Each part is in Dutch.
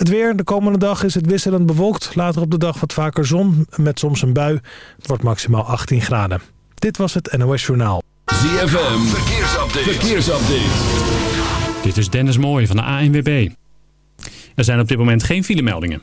Het weer, de komende dag is het wisselend bewolkt. Later op de dag wat vaker zon, met soms een bui. Het wordt maximaal 18 graden. Dit was het NOS Journaal. ZFM, verkeersupdate. verkeersupdate. Dit is Dennis Mooij van de ANWB. Er zijn op dit moment geen filemeldingen.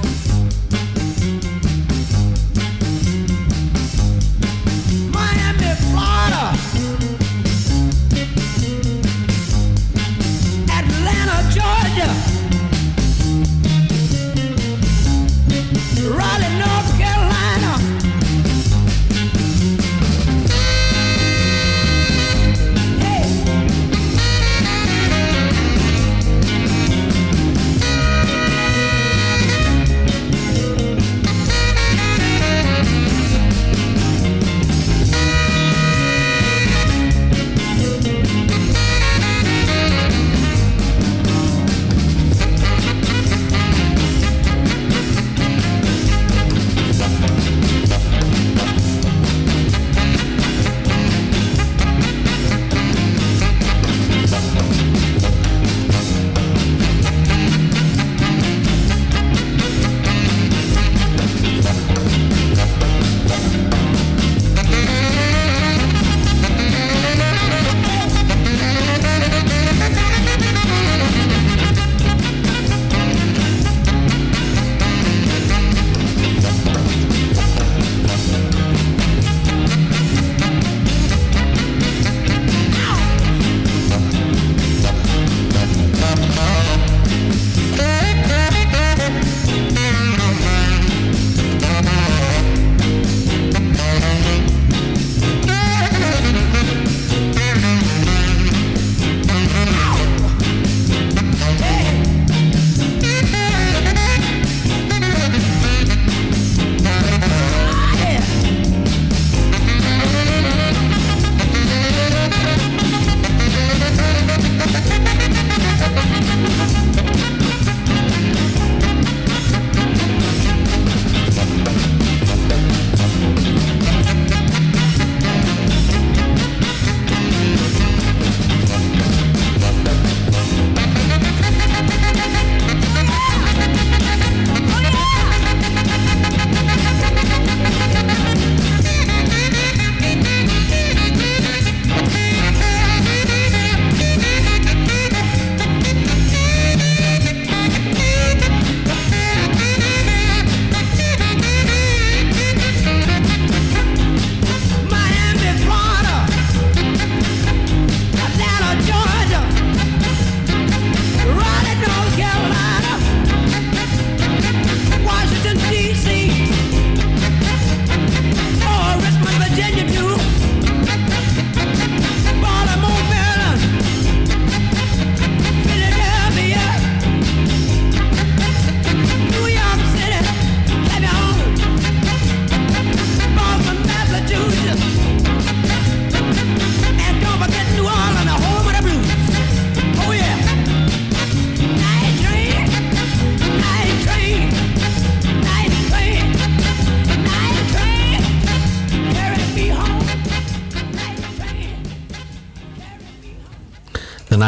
Georgia. Raleigh, North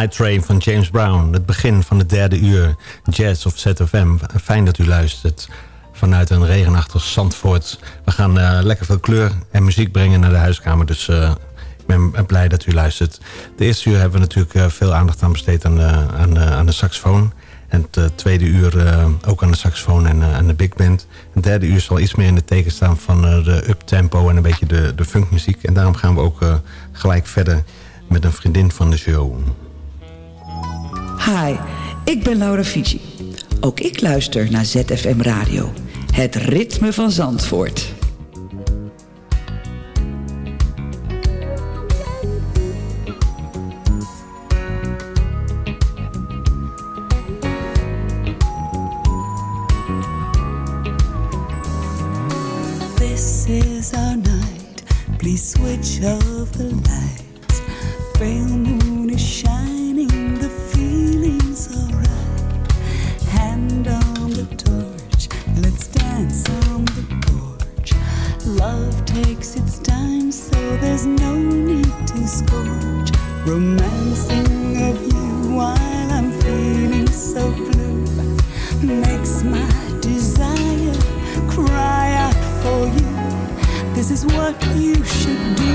Night Train van James Brown. Het begin van het derde uur Jazz of ZFM. Fijn dat u luistert vanuit een regenachtig Zandvoort. We gaan uh, lekker veel kleur en muziek brengen naar de huiskamer. Dus uh, ik ben blij dat u luistert. De eerste uur hebben we natuurlijk veel aandacht aan besteed aan, aan, aan de saxofoon. En het tweede uur ook aan de saxofoon en aan de big band. Het derde uur zal iets meer in de teken staan van de uptempo en een beetje de, de funkmuziek. En daarom gaan we ook gelijk verder met een vriendin van de show. Hi, ik ben Laura Fiji. Ook ik luister naar ZFM Radio. Het ritme van Zandvoort. This is our night. Please switch off the lights. Pale moon is shining. Its time, so there's no need to scorch. Romancing of you while I'm feeling so blue makes my desire cry out for you. This is what you should do.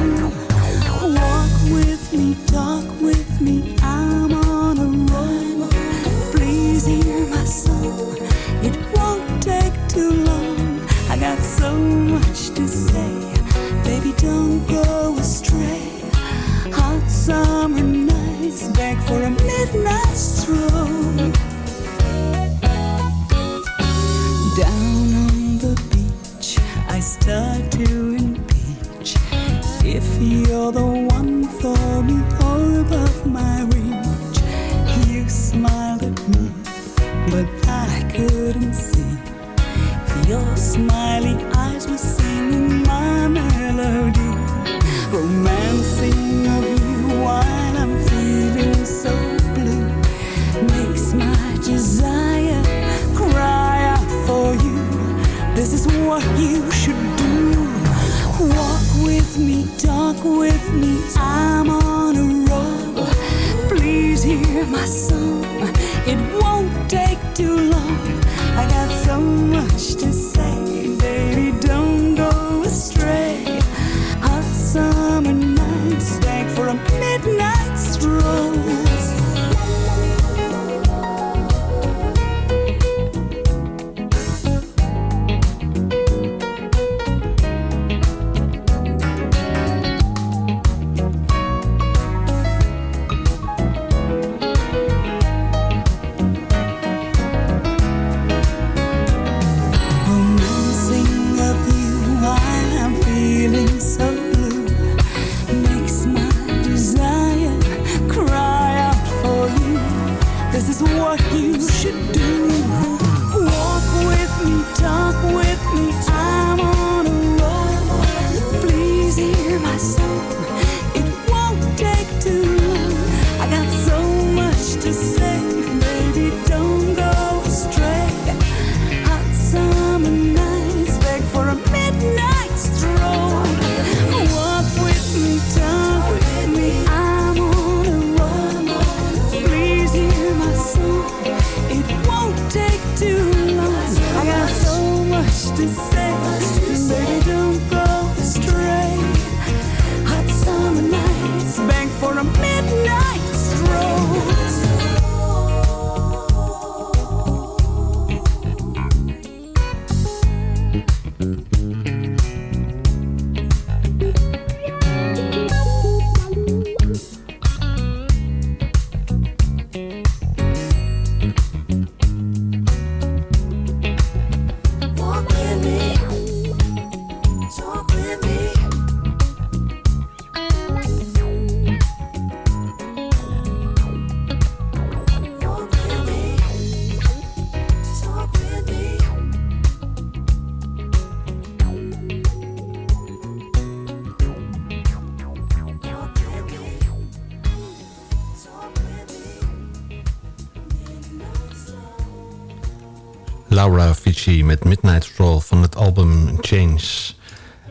Midnight Stroll van het album Change.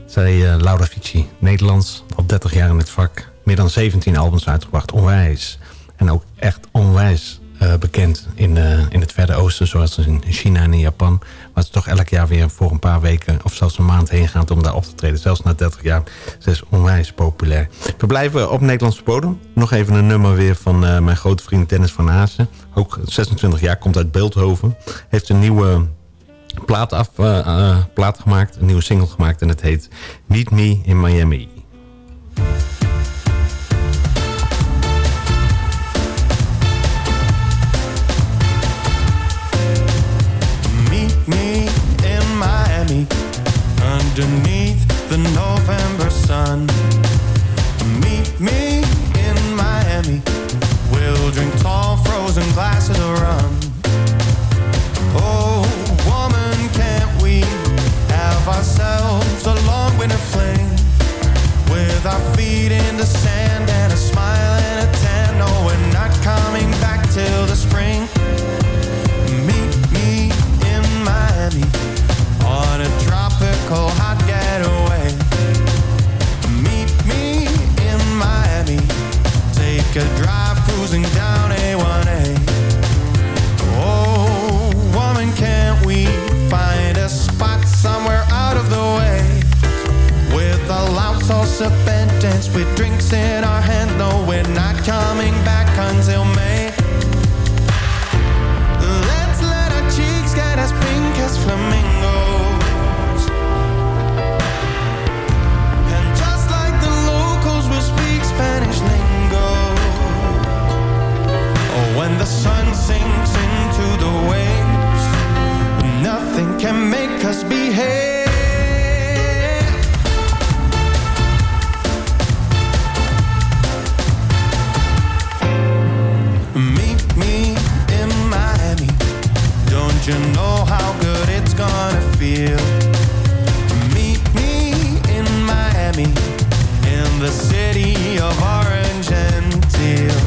Zij, eh, Laura Fici, Nederlands, al 30 jaar in het vak. Meer dan 17 albums uitgebracht, onwijs. En ook echt onwijs eh, bekend in, eh, in het Verre Oosten, zoals in China en in Japan. Waar ze toch elk jaar weer voor een paar weken of zelfs een maand heen gaat om daar op te treden. Zelfs na 30 jaar. Ze is onwijs populair. We blijven op Nederlandse bodem. Nog even een nummer weer van mijn grote vriend Dennis van Haasen. Ook 26 jaar, komt uit Beeldhoven. Heeft een nieuwe plaat, af, eh, eh, plaat gemaakt, een nieuwe single gemaakt. En het heet Meet Me in Miami. Meet me in Miami underneath the November sun. Meet me in Miami. We'll drink tall frozen glasses of rum. Oh, ourselves a long winter fling with our feet in the sand and a smile and a tan? No, we're not coming back till the spring. Meet me in Miami on a tropical hot getaway. Meet me in Miami. Take a drive loud salsa band dance with drinks in our hand. No, we're not coming back until May. Let's let our cheeks get as pink as flamingos. And just like the locals, we'll speak Spanish lingo. Oh, when the sun sinks into the waves, nothing can make us behave. You know how good it's gonna feel? Meet me in Miami, in the city of orange and teal.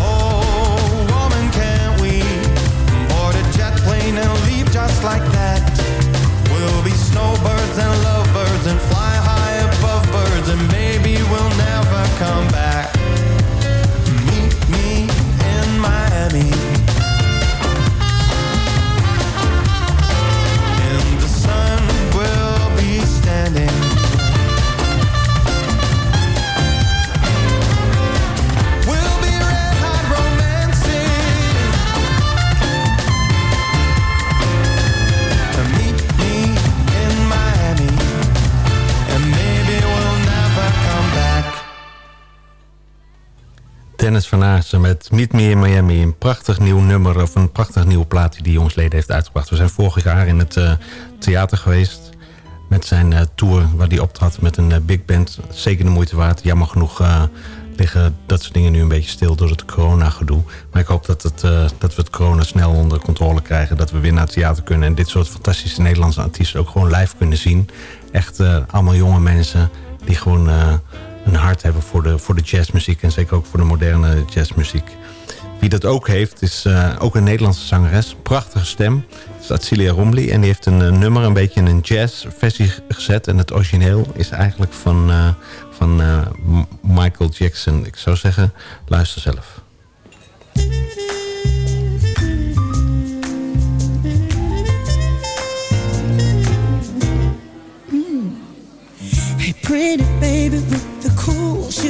Oh, woman, can't we board a jet plane and leave just like that? We'll be snowbirds and lovebirds and fly high above birds, and maybe we'll never come back. Dennis van Aarsen met Meet Me in Miami. Een prachtig nieuw nummer of een prachtig nieuwe plaat die die jongsleden heeft uitgebracht. We zijn vorig jaar in het eh, theater geweest met zijn eh, tour waar hij optrad met een eh, big band. Zeker de moeite waard. Jammer genoeg liggen dat soort dingen nu een beetje stil door het corona gedoe. Maar ik hoop dat, het, dat we het corona snel onder controle krijgen. Dat we weer naar het theater kunnen. En dit soort fantastische Nederlandse artiesten ook gewoon live kunnen zien. Echt allemaal jonge mensen die gewoon een hart hebben voor de, voor de jazzmuziek. En zeker ook voor de moderne jazzmuziek. Wie dat ook heeft, is eh, ook een Nederlandse zangeres. Prachtige stem. Het is Atsilia Rombly. En die heeft een eh, nummer een beetje in een jazzversie gezet. En het origineel is eigenlijk van, eh, van Michael Jackson. Ik zou zeggen, luister zelf. Pretty baby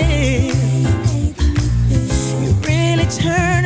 making me feel, you really turn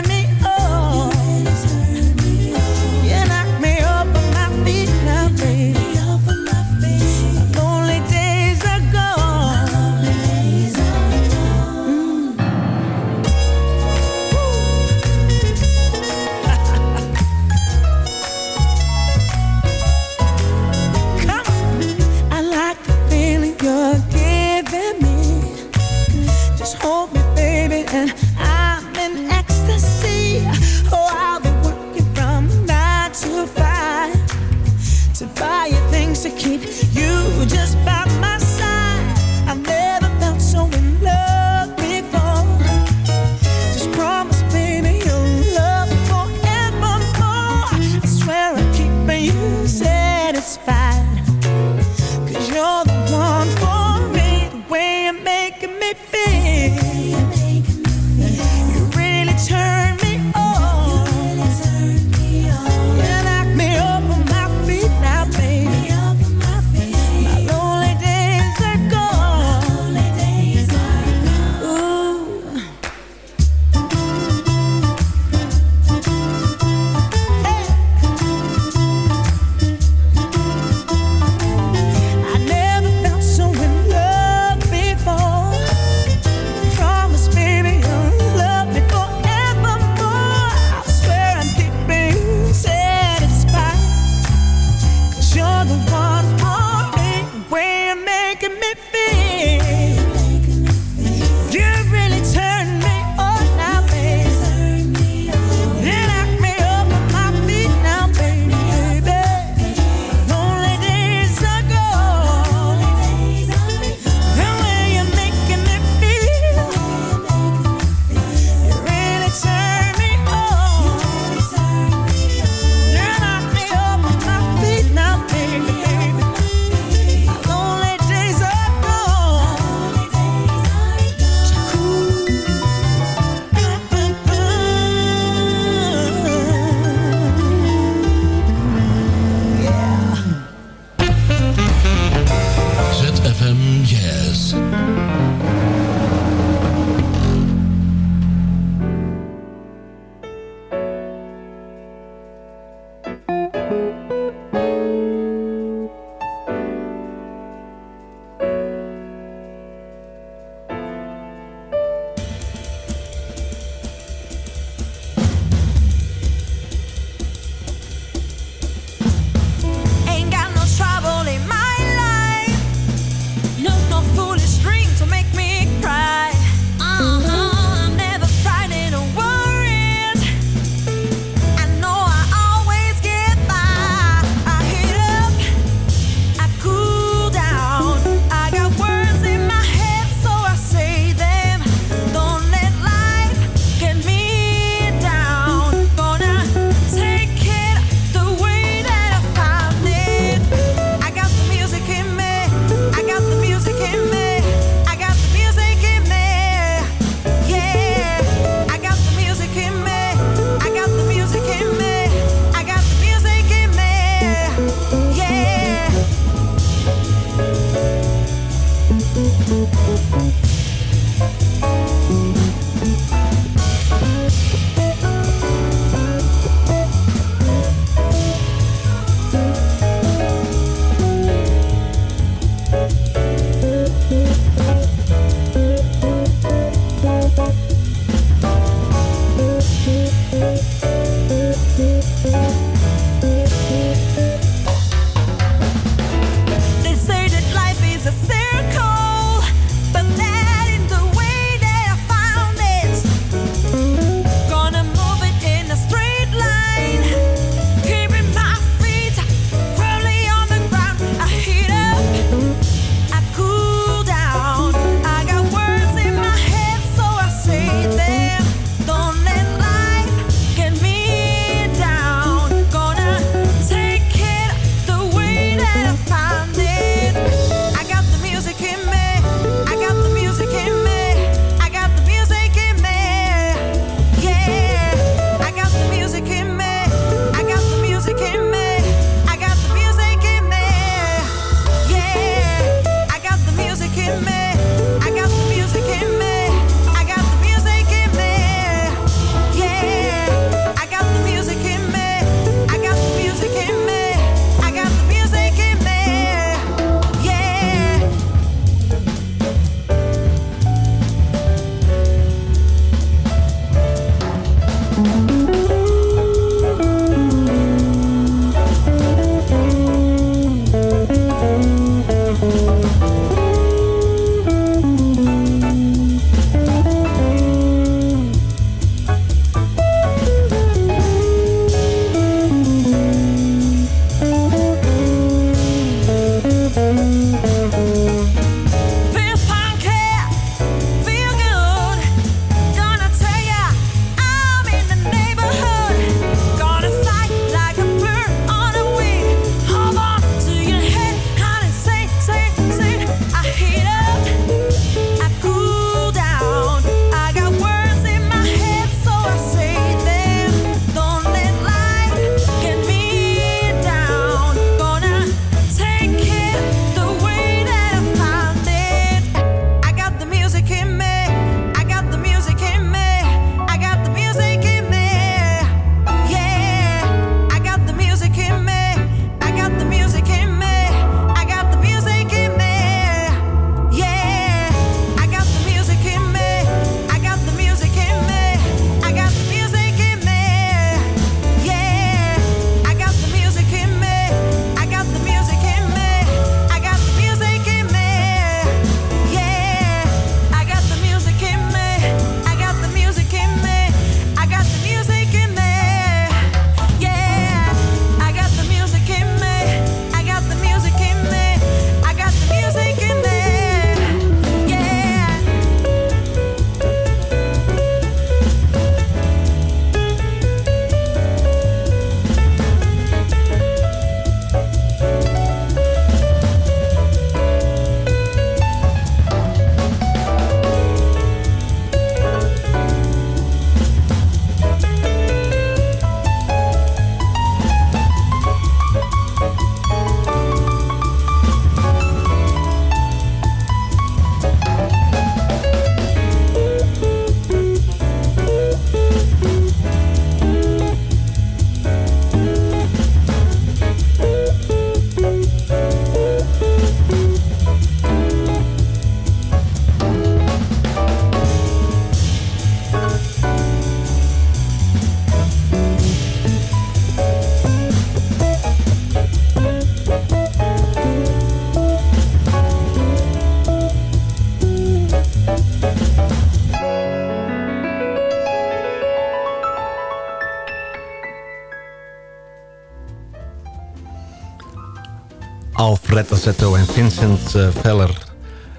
Azzetto en Vincent eh, Veller...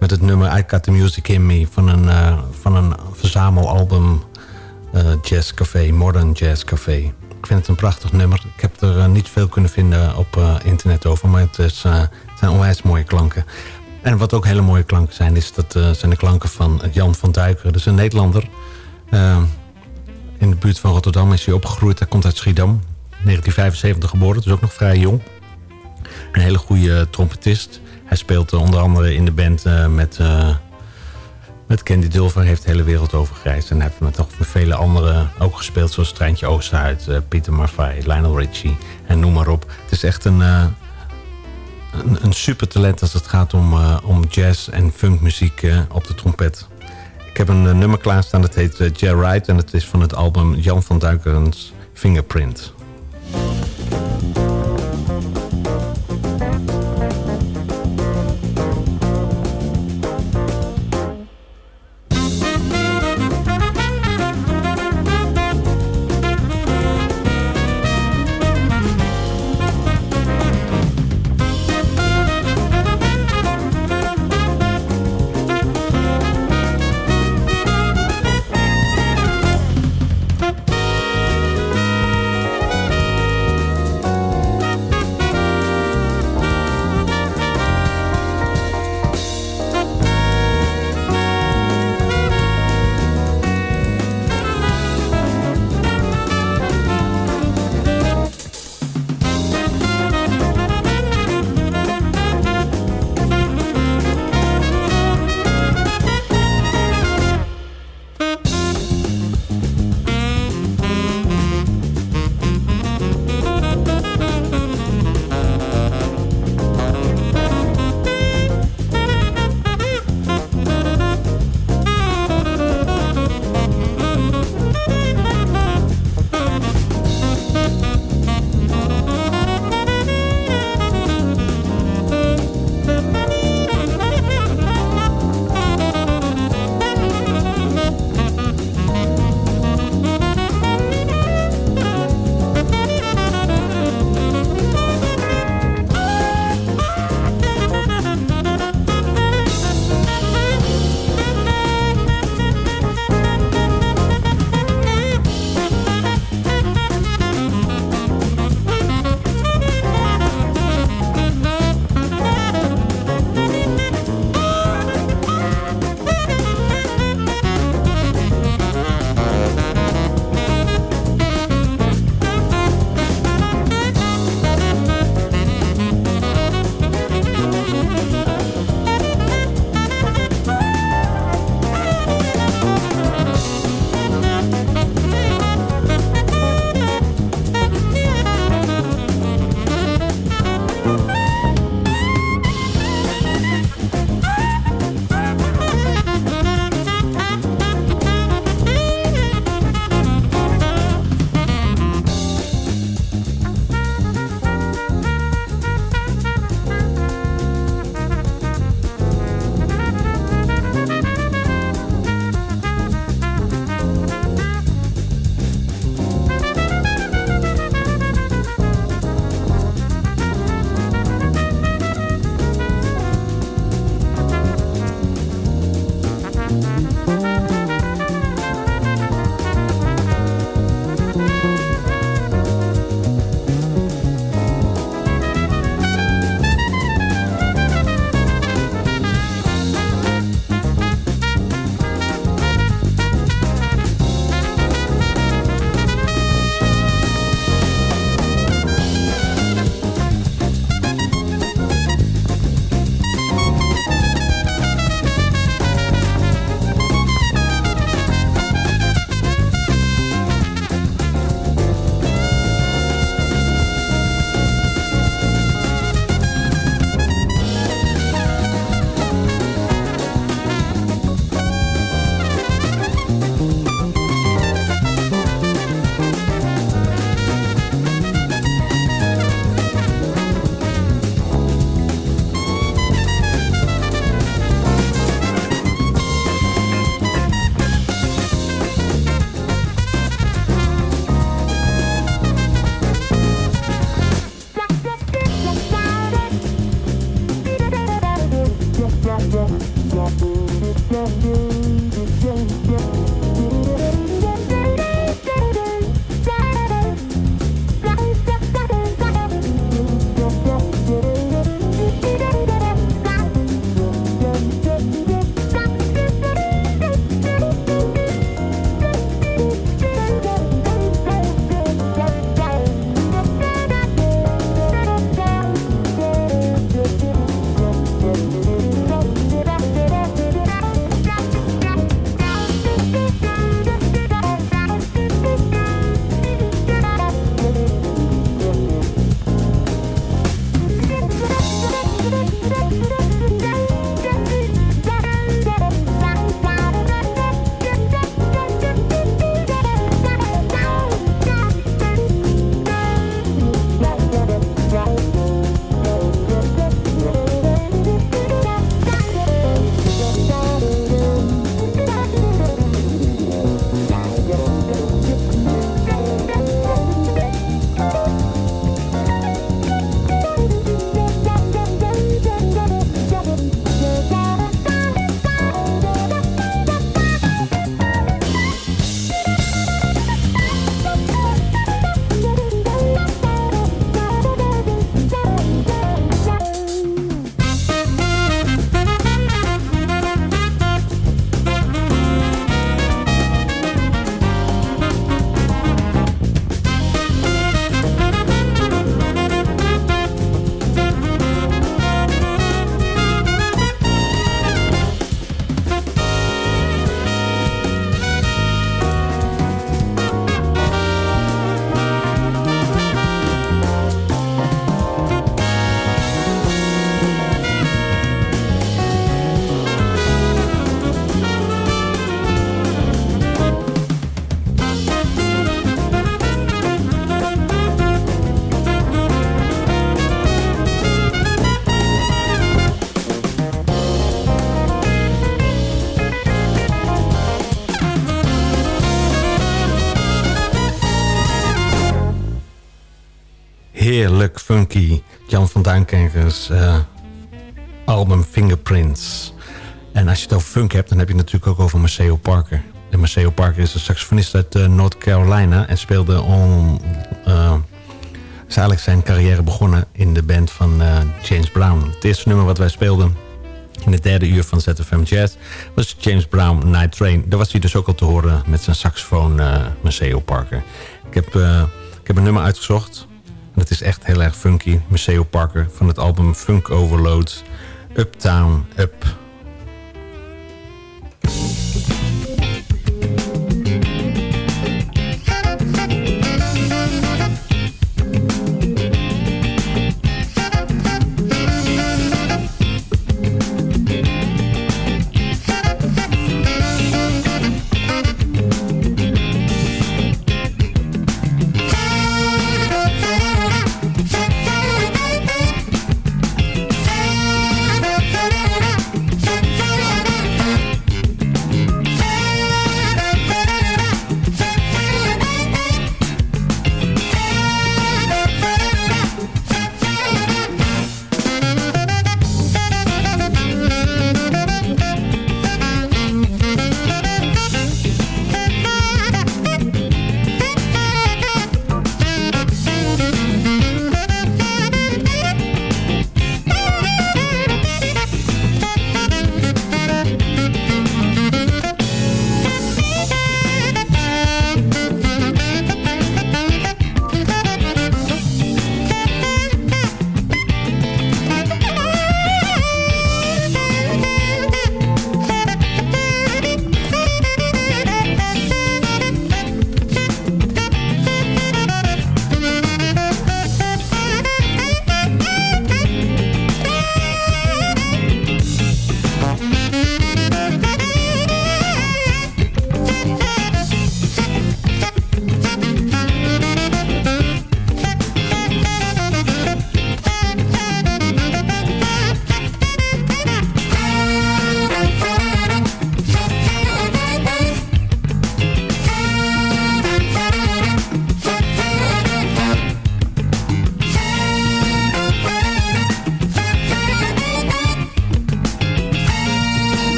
met het nummer I Got The Music In Me... van een, eh, van een verzamelalbum eh, Jazz Café, Modern Jazz Café. Ik vind het een prachtig nummer. Ik heb er niet veel kunnen vinden op internet over... maar het, is, het zijn onwijs mooie klanken. En wat ook hele mooie klanken zijn... Is dat, zijn de klanken van Jan van Duiker. Dat is een Nederlander... In de buurt van Rotterdam is hij opgegroeid. Hij komt uit Schiedam. 1975 geboren, dus ook nog vrij jong. Een hele goede trompetist. Hij speelt eh, onder andere in de band eh, met, eh, met Candy Dulver. Heeft de hele wereld over gereisd. En heeft met nog vele anderen ook gespeeld. Zoals Treintje Oosterhuid, eh, Pieter Maffay, Lionel Richie en noem maar op. Het is echt een, een, een super talent als het gaat om, om jazz en funkmuziek op de trompet. Ik heb een nummer klaarstaan dat heet uh, Jer Wright. En het is van het album Jan van Duikerens Fingerprint. Funk hebt, dan heb je natuurlijk ook over Maceo Parker. En Maceo Parker is een saxofonist uit uh, North Carolina en speelde om... Uh, is eigenlijk zijn carrière begonnen in de band van uh, James Brown. Het eerste nummer wat wij speelden in het derde uur van ZFM Jazz was James Brown Night Train. Daar was hij dus ook al te horen met zijn saxofoon Maceo Parker. Ik heb, ik heb een nummer uitgezocht. En het is echt heel erg funky. Maceo Parker van het album Funk Overload. Uptown Up.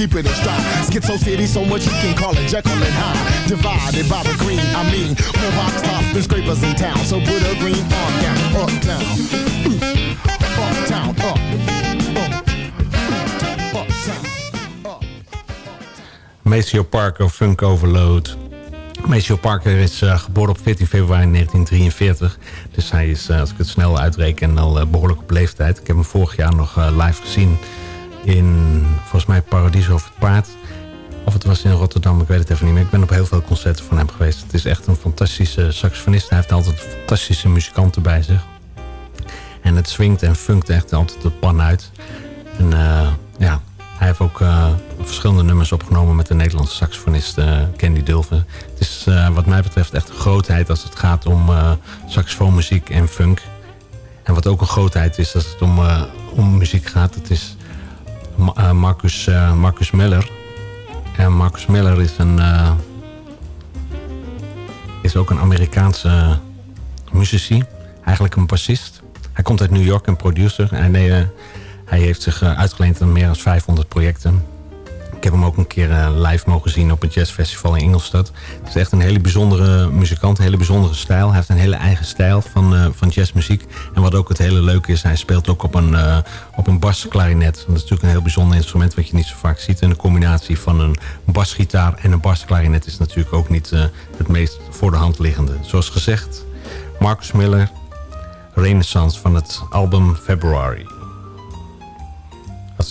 Keep it in stride. Schizo City, so much you can call it Jekyll and Hyde. Divided by the green, I mean, more box tops than scrapers in town. So put a green on down, uptown. Uptown, up. Maceo Park of Funk Overload. Maceo Parker is eh, geboren op 14 februari 1943. Dus hij is, eh, als ik het snel uitreken, al eh, behoorlijk leeftijd. Ik heb hem vorig jaar nog live gezien in, volgens mij, Paradiso of het Paard. Of het was in Rotterdam, ik weet het even niet meer. Ik ben op heel veel concerten van hem geweest. Het is echt een fantastische saxofonist. Hij heeft altijd fantastische muzikanten bij zich. En het swingt en funkt echt altijd de pan uit. En ja, hij heeft ook eh, verschillende nummers opgenomen met de Nederlandse saxofonist eh, Candy Dulven. Het is eh, wat mij betreft echt een grootheid als het gaat om saxofoonmuziek en funk. En wat ook een grootheid is als het om, om muziek gaat, het is Ma- Marcus, Marcus Miller. En Marcus Miller is, een, is ook een Amerikaanse muzici. Eigenlijk een bassist. Hij komt uit New York, een producer. En hij, hij heeft zich eh, uitgeleend aan meer dan 500 projecten. Ik heb hem ook een keer eh, live mogen zien op een jazzfestival in Ingolstadt. Het is echt een hele bijzondere muzikant, een hele bijzondere stijl. Hij heeft een hele eigen stijl van, eh, van jazzmuziek. En wat ook het hele leuke is, hij speelt ook op een, eh op een basklarinet. Dat is natuurlijk een heel bijzonder instrument wat je niet zo vaak ziet. En de combinatie van een basgitaar en een basklarinet is natuurlijk ook niet het meest voor de hand liggende. Zoals gezegd, Marcus Miller, Renaissance van het album February.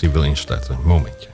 Wil instarten, momentje.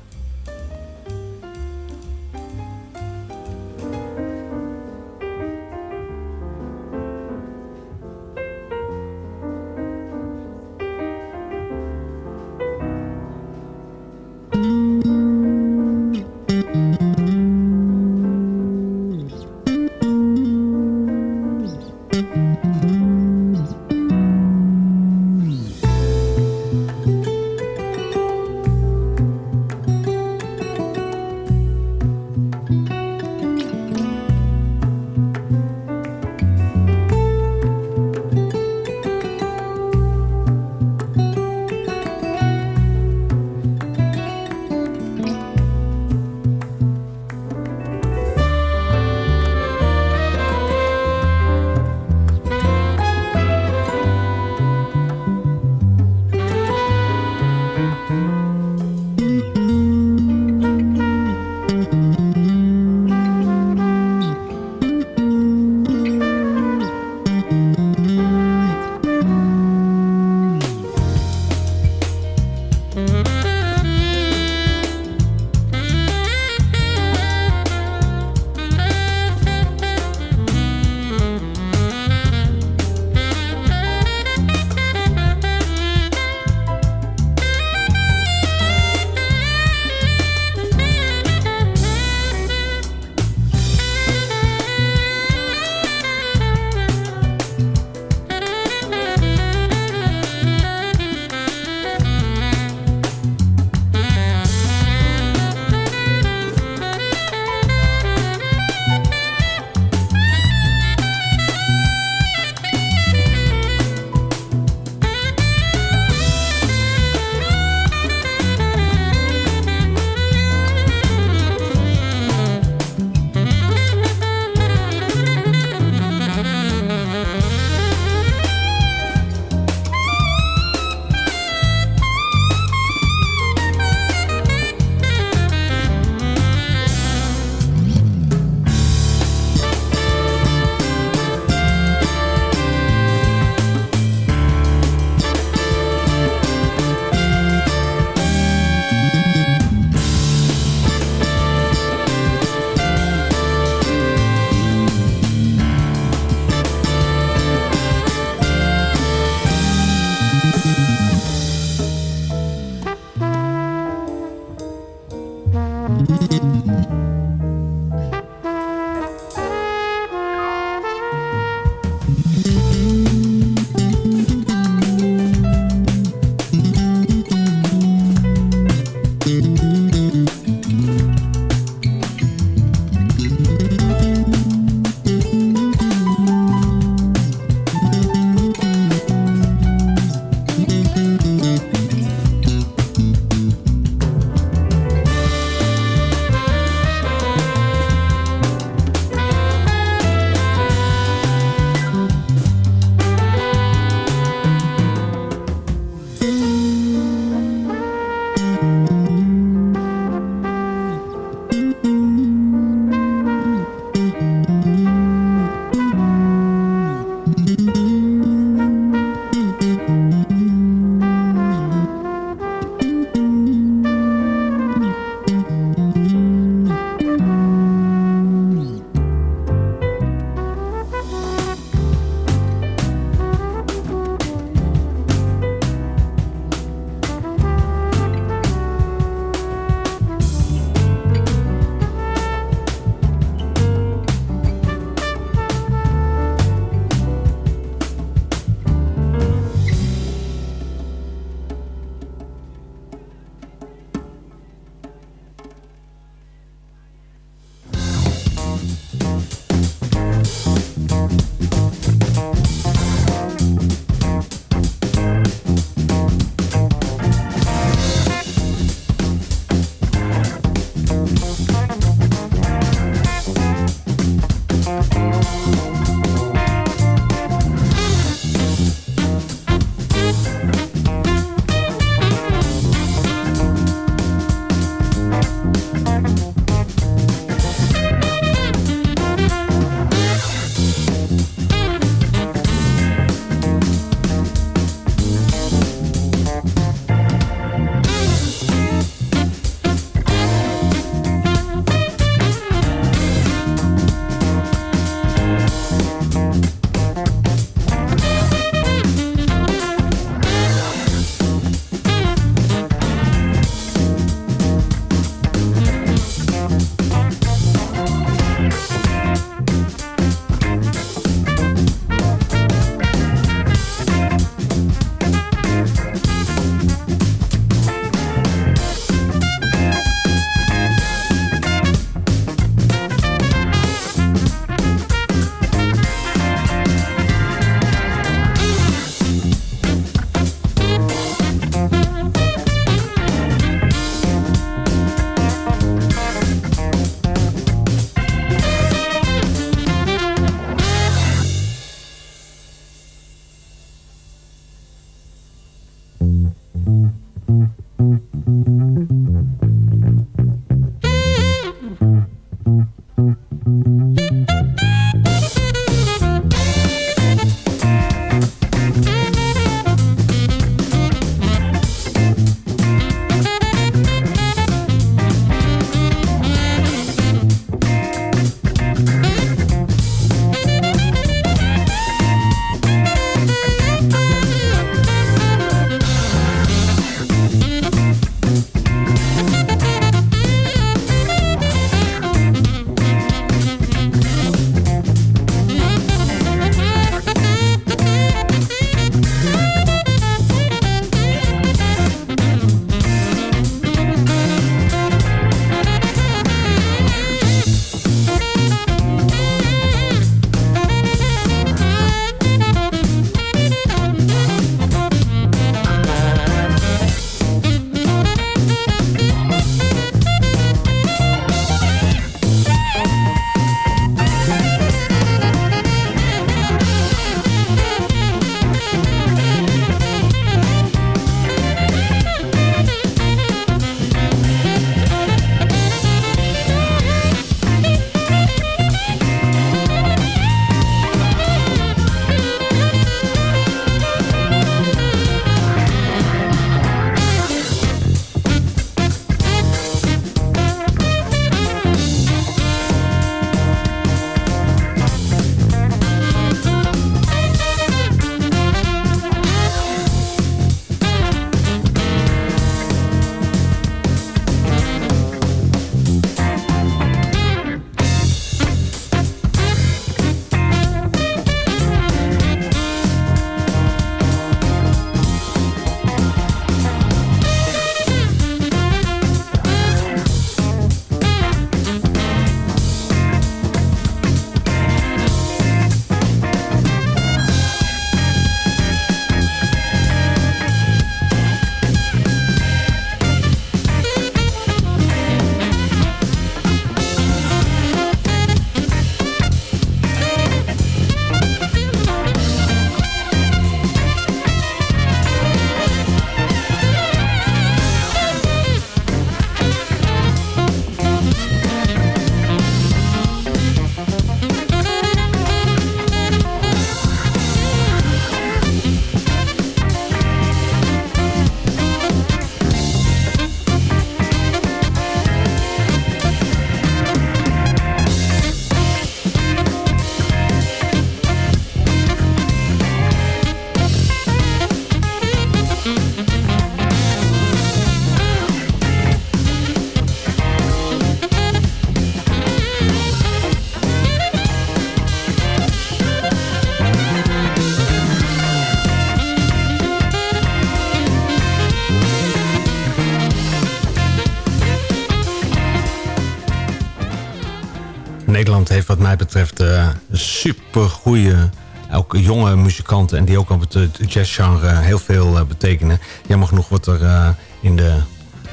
Wat mij betreft uh, super goede, ook jonge muzikanten... en die ook op het jazzgenre heel veel betekenen. Jammer genoeg wordt er in, de,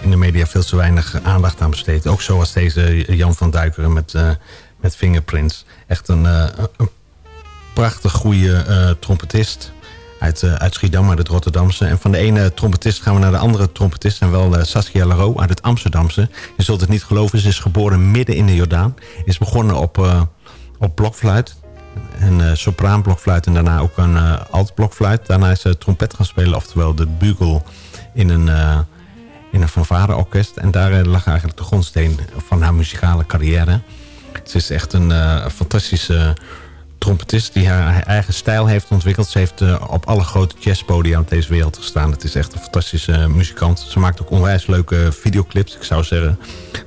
in de media veel te weinig aandacht aan besteed. Ook zoals deze Jan van Duikeren met, met Fingerprints. Echt een, een prachtig goede trompetist uit, uh, uit Schiedam, uit het Rotterdamse. En van de ene trompetist gaan we naar de andere trompetist. En wel uh, Saskia Laro uit het Amsterdamse. Je zult het niet geloven, ze is geboren midden in de Jordaan. Is begonnen op, uh, op blokfluit. Een sopraanblokfluit en daarna ook een altblokfluit. Daarna is ze trompet gaan spelen, oftewel de bugel in een, in een fanfareorkest. En daar lag eigenlijk de grondsteen van haar muzikale carrière. Ze is echt een fantastische trompetist die haar eigen stijl heeft ontwikkeld. Ze heeft uh, op alle grote jazzpodia op deze wereld gestaan. Het is echt een fantastische uh, muzikant. Ze maakt ook onwijs leuke videoclips. Ik zou zeggen,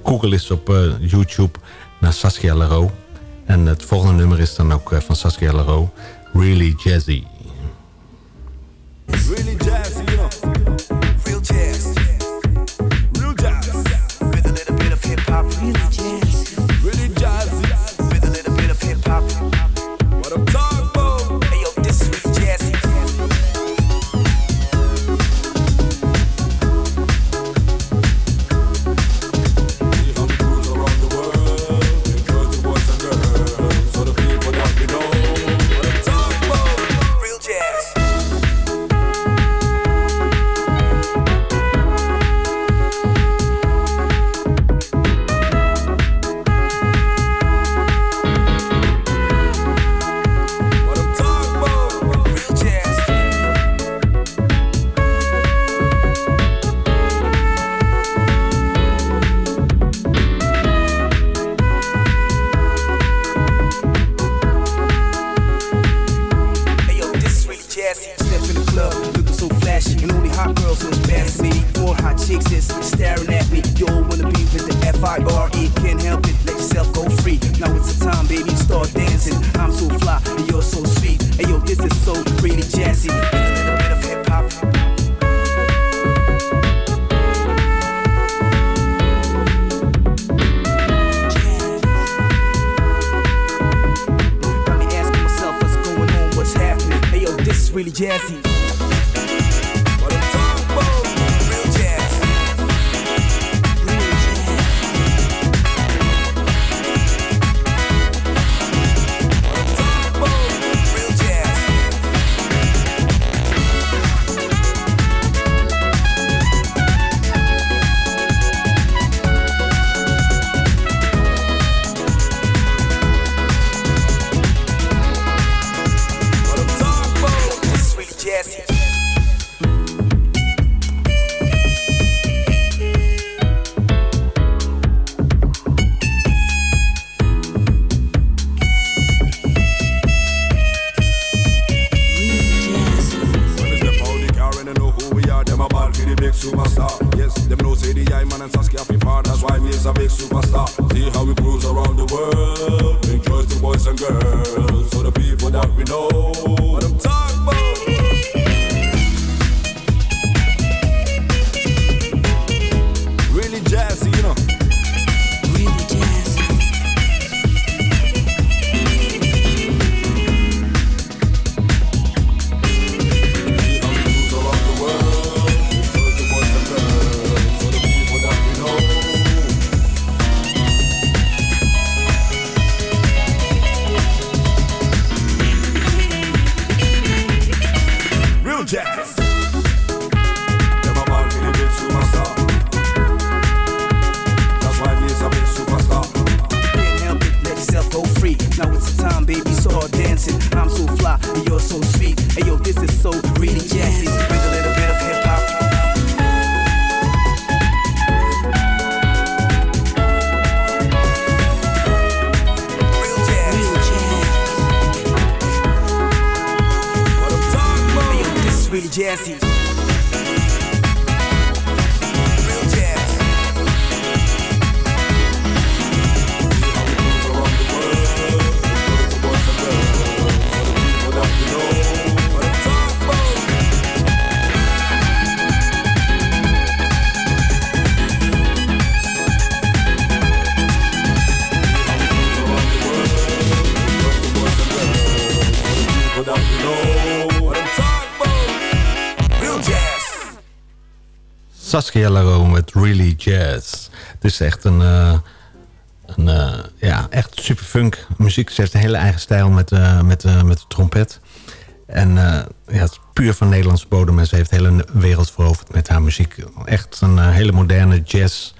google eens op uh, YouTube naar Saskia Laro. En het volgende nummer is dan ook van Saskia Laro. Really Jazzy. Really jazzy, Met Really Jazz. Het is echt een, uh, een uh, ja, echt super funk muziek. Ze heeft een hele eigen stijl met, uh, met, met de trompet. En ja, het is puur van Nederlandse bodem. En ze heeft de hele wereld veroverd met haar muziek. Echt een hele moderne jazz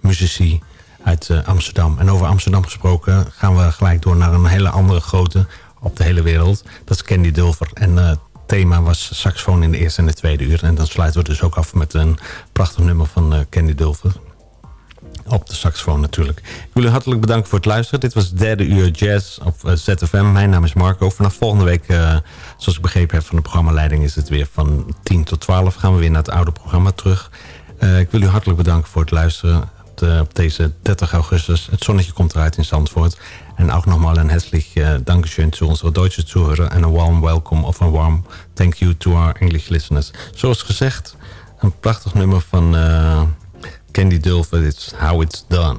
muzici uit Amsterdam. En over Amsterdam gesproken gaan we gelijk door naar een hele andere grote op de hele wereld. Dat is Candy Dulver. En thema was saxofoon in de eerste en de tweede uur. En dan sluiten we dus ook af met een prachtig nummer van uh, Candy Dulfer. Op de saxofoon natuurlijk. Ik wil u hartelijk bedanken voor het luisteren. Dit was derde uur jazz op uh, ZFM. Mijn naam is Marco. Vanaf volgende week, uh, zoals ik begrepen heb van de programmaleiding... is het weer van 10 tot 12. Gaan we weer naar het oude programma terug. ik wil u hartelijk bedanken voor het luisteren. Op deze 30 augustus. Het zonnetje komt eruit in Zandvoort. En ook nogmaals een herzlich uh, Dankeschön onze Duitse Zuhörer. En een warm welcome of een warm thank you to our English listeners. Zoals gezegd, een prachtig nummer van uh, Candy Dulfer. It's How It's Done.